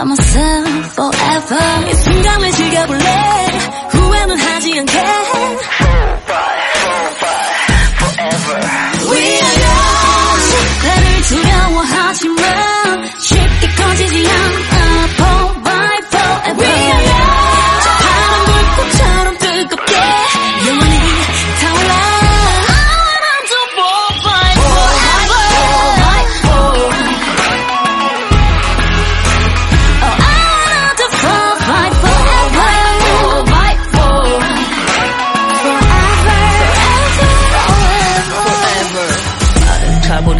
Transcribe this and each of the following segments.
by myself forever. 이 순간을 즐겨볼래? 후회는 하지 않게.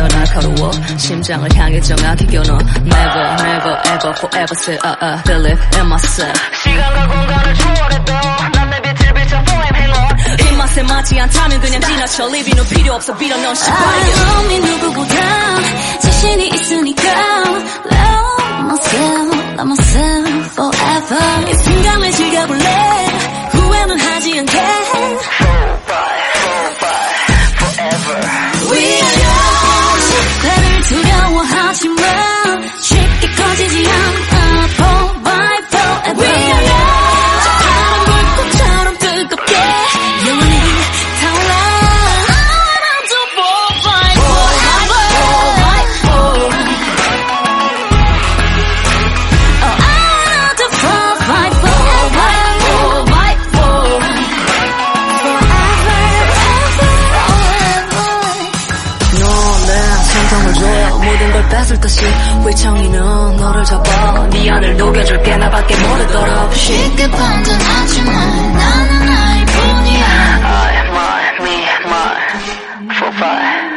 칼보다 날카로워 심장을 향해 정확히 겨눠 Never never ever forever say uh uh believe in myself 시간과 공간을 초월해도 난내 빛을 비춰 hang on 입맛에 맞지 않다면 그냥 지나쳐 리뷰는 필요 없어 빌어 넣은 I love me 누구보다 자신이 있으니까 Love myself, love myself forever 이 순간을 즐겨볼래 후회는 하지 않게 모든 걸 뺏을 듯이 위청이는 너를 잡아 네 안을 녹여줄게 나밖에 모르도록. 쉽게 판단하지만 나는 나일 뿐이야 I, my, me, my, for five